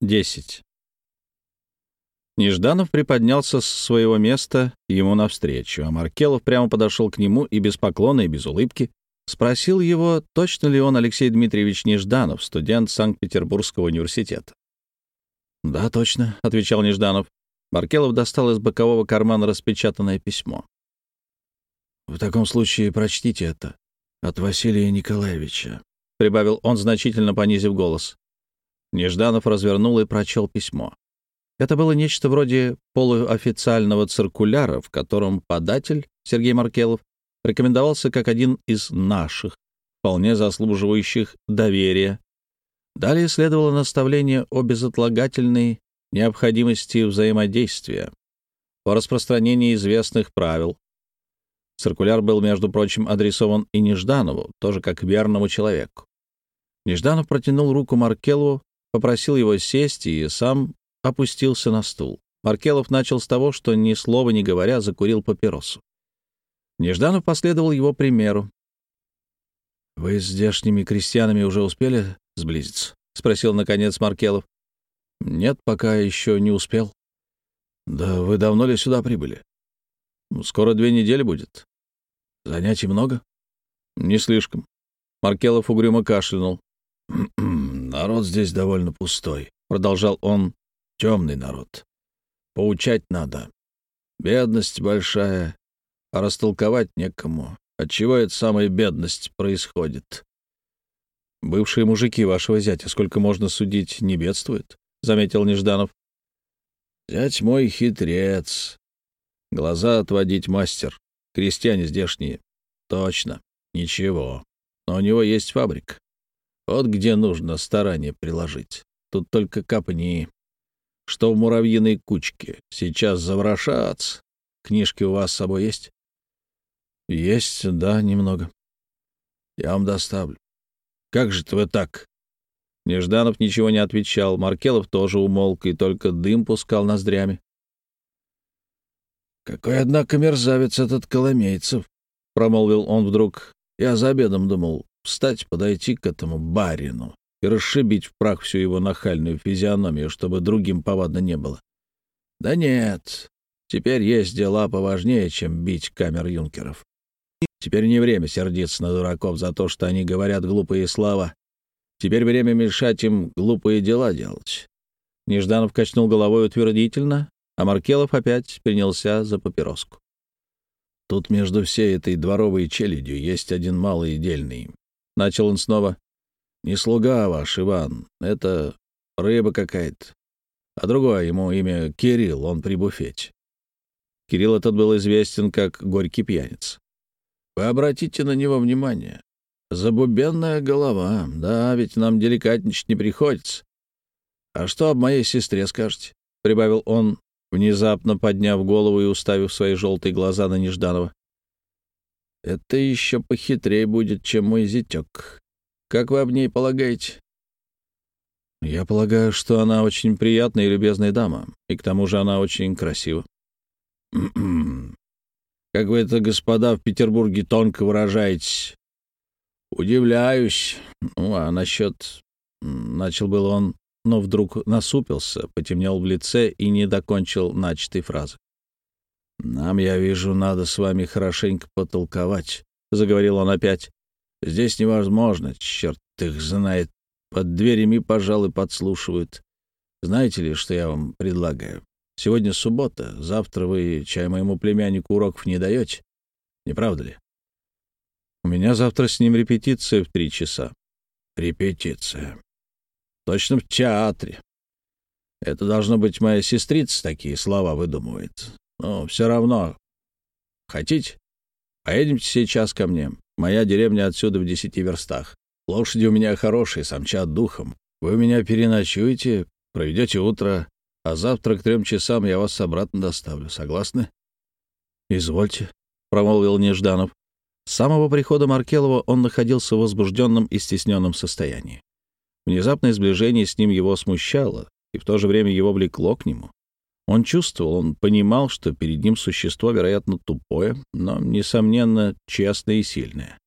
10. Нежданов приподнялся с своего места ему навстречу, а Маркелов прямо подошел к нему и без поклона и без улыбки спросил его, точно ли он Алексей Дмитриевич Нежданов, студент Санкт-Петербургского университета. «Да, точно», — отвечал Нежданов. Маркелов достал из бокового кармана распечатанное письмо. «В таком случае прочтите это. От Василия Николаевича», — прибавил он, значительно понизив голос. Нежданов развернул и прочел письмо. Это было нечто вроде полуофициального циркуляра, в котором податель, Сергей Маркелов, рекомендовался как один из наших, вполне заслуживающих доверия. Далее следовало наставление о безотлагательной необходимости взаимодействия, о распространении известных правил. Циркуляр был, между прочим, адресован и Нежданову, тоже как верному человеку. Нежданов протянул руку Маркелову, попросил его сесть и сам опустился на стул. Маркелов начал с того, что ни слова не говоря закурил папиросу. Нежданов последовал его примеру. «Вы с здешними крестьянами уже успели сблизиться?» — спросил, наконец, Маркелов. «Нет, пока еще не успел». «Да вы давно ли сюда прибыли?» «Скоро две недели будет». «Занятий много?» «Не слишком». Маркелов угрюмо кашлянул. «Народ здесь довольно пустой», — продолжал он. «Темный народ. Поучать надо. Бедность большая, а растолковать некому. Отчего эта самая бедность происходит?» «Бывшие мужики вашего зятя, сколько можно судить, не бедствуют?» — заметил Нежданов. «Зять мой хитрец. Глаза отводить мастер. Крестьяне здешние. Точно. Ничего. Но у него есть фабрика. Вот где нужно старание приложить. Тут только копни. Что в муравьиной кучке? Сейчас заврошатся. Книжки у вас с собой есть? Есть, да, немного. Я вам доставлю. Как же ты так? Нежданов ничего не отвечал. Маркелов тоже умолк и только дым пускал ноздрями. «Какой, однако, мерзавец этот Коломейцев!» — промолвил он вдруг. «Я за обедом думал, встать, подойти к этому барину и расшибить в прах всю его нахальную физиономию, чтобы другим повадно не было. Да нет, теперь есть дела поважнее, чем бить камер юнкеров. Теперь не время сердиться на дураков за то, что они говорят глупые слова. Теперь время мешать им глупые дела делать. Нежданов качнул головой утвердительно, а Маркелов опять принялся за папироску. Тут между всей этой дворовой челядью есть один малый дельный. Начал он снова. «Не слуга ваш, Иван, это рыба какая-то. А другое ему имя Кирилл, он при буфете». Кирилл этот был известен как горький пьяниц. «Вы обратите на него внимание. Забубенная голова, да, ведь нам деликатничать не приходится. А что об моей сестре скажете?» — прибавил он, внезапно подняв голову и уставив свои желтые глаза на Нежданова. Это еще похитрее будет, чем мой зятек. Как вы об ней полагаете? Я полагаю, что она очень приятная и любезная дама, и к тому же она очень красива. как вы это, господа, в Петербурге тонко выражаетесь. Удивляюсь. Ну, а насчет... Начал был он, но вдруг насупился, потемнел в лице и не докончил начатой фразы. «Нам, я вижу, надо с вами хорошенько потолковать», — заговорил он опять. «Здесь невозможно, черт их знает. Под дверями, пожалуй, подслушивают. Знаете ли, что я вам предлагаю? Сегодня суббота, завтра вы, чай моему племяннику, уроков не даете? Не правда ли?» «У меня завтра с ним репетиция в три часа». «Репетиция. Точно в театре. Это должно быть моя сестрица такие слова выдумывает. Но все равно. Хотите? Поедемте сейчас ко мне. Моя деревня отсюда в десяти верстах. Лошади у меня хорошие, самчат духом. Вы у меня переночуете, проведете утро, а завтра к трем часам я вас обратно доставлю. Согласны? — Извольте, — промолвил Нежданов. С самого прихода Маркелова он находился в возбужденном и стесненном состоянии. Внезапное сближение с ним его смущало, и в то же время его влекло к нему. Он чувствовал, он понимал, что перед ним существо, вероятно, тупое, но, несомненно, честное и сильное.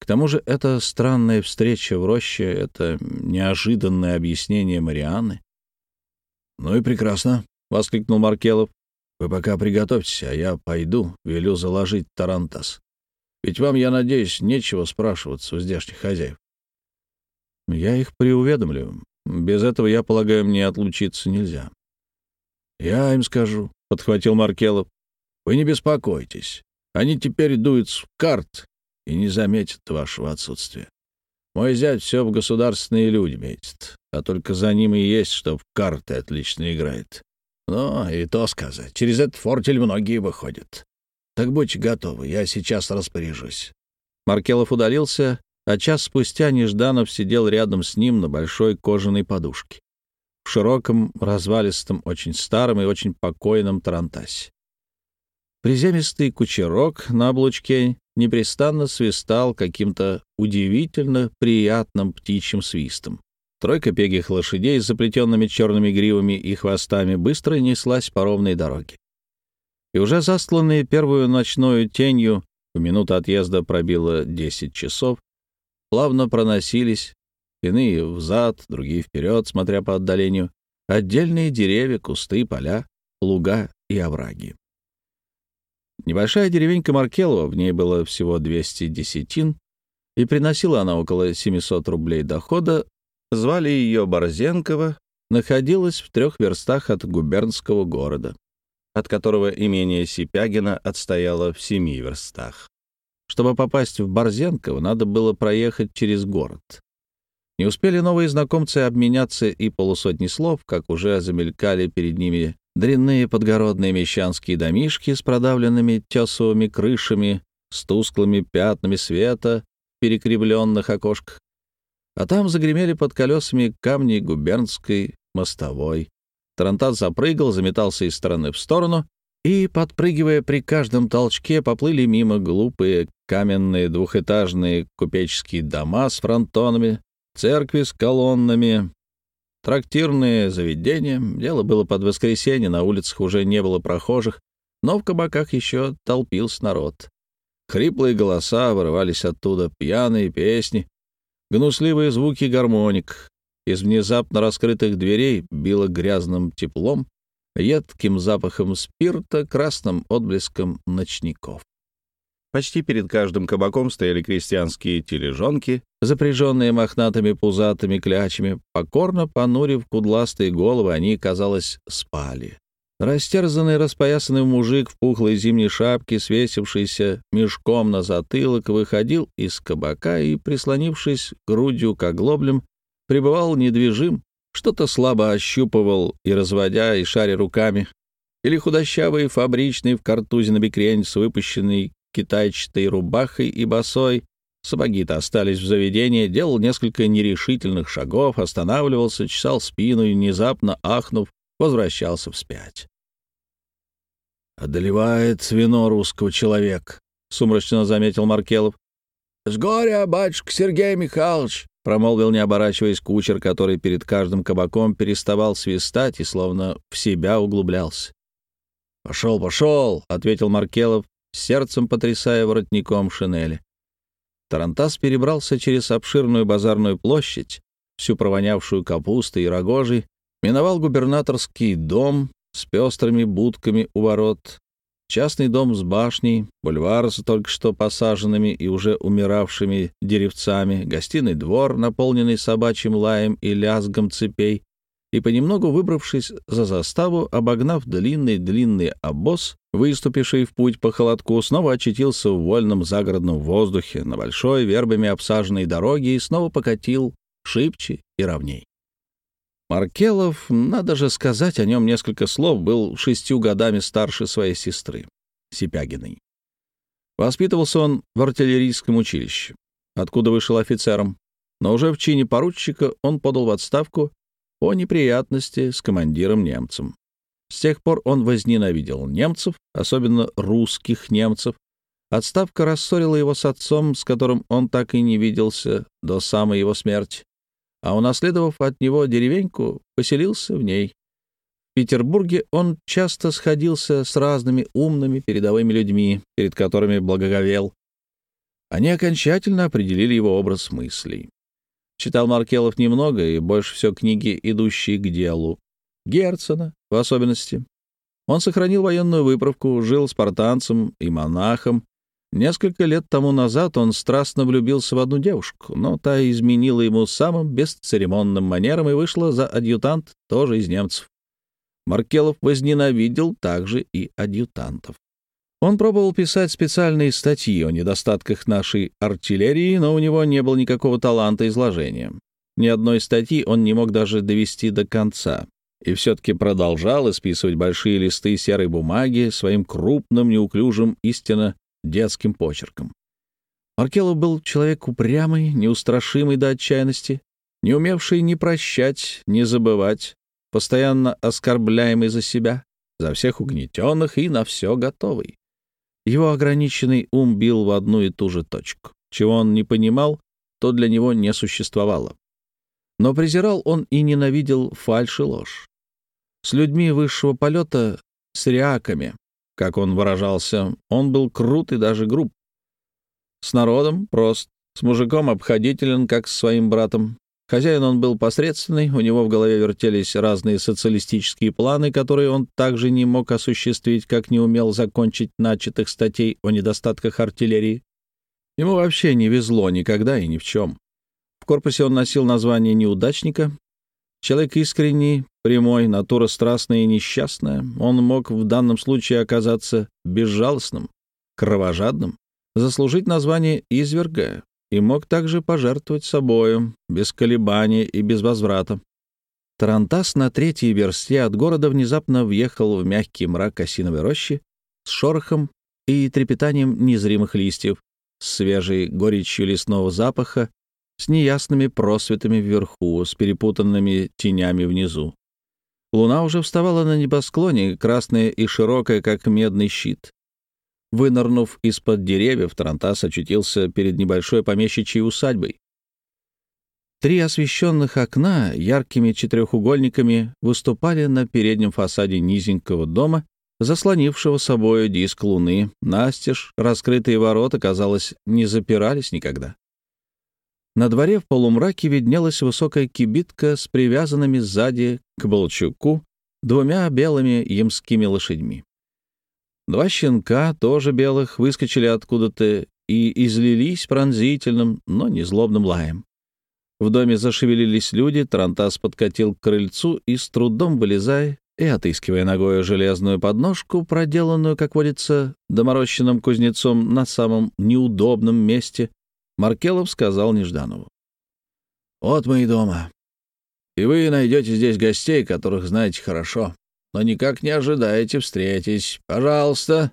К тому же эта странная встреча в роще, это неожиданное объяснение Марианы, «Ну и прекрасно», — воскликнул Маркелов. «Вы пока приготовьтесь, а я пойду, велю заложить тарантас. Ведь вам, я надеюсь, нечего спрашиваться у здешних хозяев». «Я их преуведомлю. Без этого, я полагаю, мне отлучиться нельзя». «Я им скажу», — подхватил Маркелов. «Вы не беспокойтесь. Они теперь дуют в карт и не заметят вашего отсутствия. Мой зять все в государственные люди метит, а только за ним и есть, что в карты отлично играет. Но и то сказать, через этот фортель многие выходят. Так будьте готовы, я сейчас распоряжусь». Маркелов удалился, а час спустя Нежданов сидел рядом с ним на большой кожаной подушке. В широком, развалистом, очень старом и очень покойном тарантасе. Приземистый кучерок на облучке непрестанно свистал каким-то удивительно приятным птичьим свистом. Тройка пегих лошадей с заплетенными черными гривами и хвостами быстро неслась по ровной дороге. И уже застланные первую ночную тенью, в минуту отъезда пробило 10 часов, плавно проносились, иные взад, другие вперед, смотря по отдалению, отдельные деревья, кусты, поля, луга и овраги. Небольшая деревенька Маркелова, в ней было всего 200 десятин, и приносила она около 700 рублей дохода, звали ее Борзенкова, находилась в трех верстах от губернского города, от которого имение Сипягина отстояло в семи верстах. Чтобы попасть в Борзенково, надо было проехать через город. Не успели новые знакомцы обменяться и полусотни слов, как уже замелькали перед ними дрянные подгородные мещанские домишки с продавленными тесовыми крышами, с тусклыми пятнами света в перекривленных окошках. А там загремели под колесами камни губернской мостовой. Тарантат запрыгал, заметался из стороны в сторону, и, подпрыгивая при каждом толчке, поплыли мимо глупые каменные двухэтажные купеческие дома с фронтонами, церкви с колоннами, Трактирные заведения. Дело было под воскресенье, на улицах уже не было прохожих, но в кабаках еще толпился народ. Хриплые голоса вырывались оттуда, пьяные песни, гнусливые звуки гармоник. Из внезапно раскрытых дверей било грязным теплом, едким запахом спирта, красным отблеском ночников. Почти перед каждым кабаком стояли крестьянские тележонки, запряженные мохнатыми пузатыми клячами. Покорно понурив кудластые головы, они, казалось, спали. Растерзанный, распоясанный мужик в пухлой зимней шапке, свесившийся мешком на затылок, выходил из кабака и, прислонившись грудью к оглоблям, пребывал недвижим, что-то слабо ощупывал и, разводя и шаря руками, или худощавый фабричный в картузе на бекрень с выпущенной китайчатой рубахой и босой, сапоги-то остались в заведении, делал несколько нерешительных шагов, останавливался, чесал спину и, внезапно ахнув, возвращался вспять. «Одолевает вино русского человека», — сумрачно заметил Маркелов. «С горя, батюшка Сергей Михайлович», — промолвил, не оборачиваясь, кучер, который перед каждым кабаком переставал свистать и словно в себя углублялся. «Пошел, пошел», — ответил Маркелов, сердцем потрясая воротником шинели. Тарантас перебрался через обширную базарную площадь, всю провонявшую капустой и рогожей, миновал губернаторский дом с пестрыми будками у ворот, частный дом с башней, бульвар с только что посаженными и уже умиравшими деревцами, гостиный двор, наполненный собачьим лаем и лязгом цепей, и, понемногу выбравшись за заставу, обогнав длинный-длинный обоз, выступивший в путь по холодку, снова очутился в вольном загородном воздухе на большой вербами обсаженной дороге и снова покатил шибче и ровней. Маркелов, надо же сказать о нем несколько слов, был шестью годами старше своей сестры, Сипягиной. Воспитывался он в артиллерийском училище, откуда вышел офицером, но уже в чине поручика он подал в отставку по неприятности с командиром-немцем. С тех пор он возненавидел немцев, особенно русских немцев. Отставка рассорила его с отцом, с которым он так и не виделся до самой его смерти. А унаследовав от него деревеньку, поселился в ней. В Петербурге он часто сходился с разными умными передовыми людьми, перед которыми благоговел. Они окончательно определили его образ мыслей. Читал Маркелов немного и больше все книги, идущие к делу. Герцена в особенности. Он сохранил военную выправку, жил спартанцем и монахом. Несколько лет тому назад он страстно влюбился в одну девушку, но та изменила ему самым бесцеремонным манером и вышла за адъютант тоже из немцев. Маркелов возненавидел также и адъютантов. Он пробовал писать специальные статьи о недостатках нашей артиллерии, но у него не было никакого таланта изложения. Ни одной статьи он не мог даже довести до конца. И все-таки продолжал исписывать большие листы серой бумаги своим крупным, неуклюжим, истинно детским почерком. Маркелов был человек упрямый, неустрашимый до отчаянности, не умевший ни прощать, ни забывать, постоянно оскорбляемый за себя, за всех угнетенных и на все готовый. Его ограниченный ум бил в одну и ту же точку. Чего он не понимал, то для него не существовало. Но презирал он и ненавидел фальшь и ложь. С людьми высшего полета, с реаками, как он выражался, он был крут и даже груб. С народом прост, с мужиком обходителен, как с своим братом, Хозяин он был посредственный, у него в голове вертелись разные социалистические планы, которые он также не мог осуществить, как не умел закончить начатых статей о недостатках артиллерии. Ему вообще не везло никогда и ни в чем. В корпусе он носил название неудачника. Человек искренний, прямой, натура страстная и несчастная. Он мог в данном случае оказаться безжалостным, кровожадным, заслужить название изверга, и мог также пожертвовать собою, без колебаний и без возврата. Тарантас на третьей версте от города внезапно въехал в мягкий мрак осиновой рощи с шорохом и трепетанием незримых листьев, с свежей горечью лесного запаха, с неясными просветами вверху, с перепутанными тенями внизу. Луна уже вставала на небосклоне, красная и широкая, как медный щит. Вынырнув из-под деревьев, Тарантас очутился перед небольшой помещичьей усадьбой. Три освещенных окна яркими четырехугольниками выступали на переднем фасаде низенького дома, заслонившего собою диск луны. Настежь раскрытые ворота, казалось, не запирались никогда. На дворе в полумраке виднелась высокая кибитка с привязанными сзади к Болчуку двумя белыми ямскими лошадьми. Два щенка, тоже белых, выскочили откуда-то и излились пронзительным, но не злобным лаем. В доме зашевелились люди, Тарантас подкатил к крыльцу и, с трудом вылезая и отыскивая ногою железную подножку, проделанную, как водится, доморощенным кузнецом на самом неудобном месте, Маркелов сказал Нежданову. «Вот мы и дома. И вы найдете здесь гостей, которых знаете хорошо но никак не ожидаете встретить. Пожалуйста,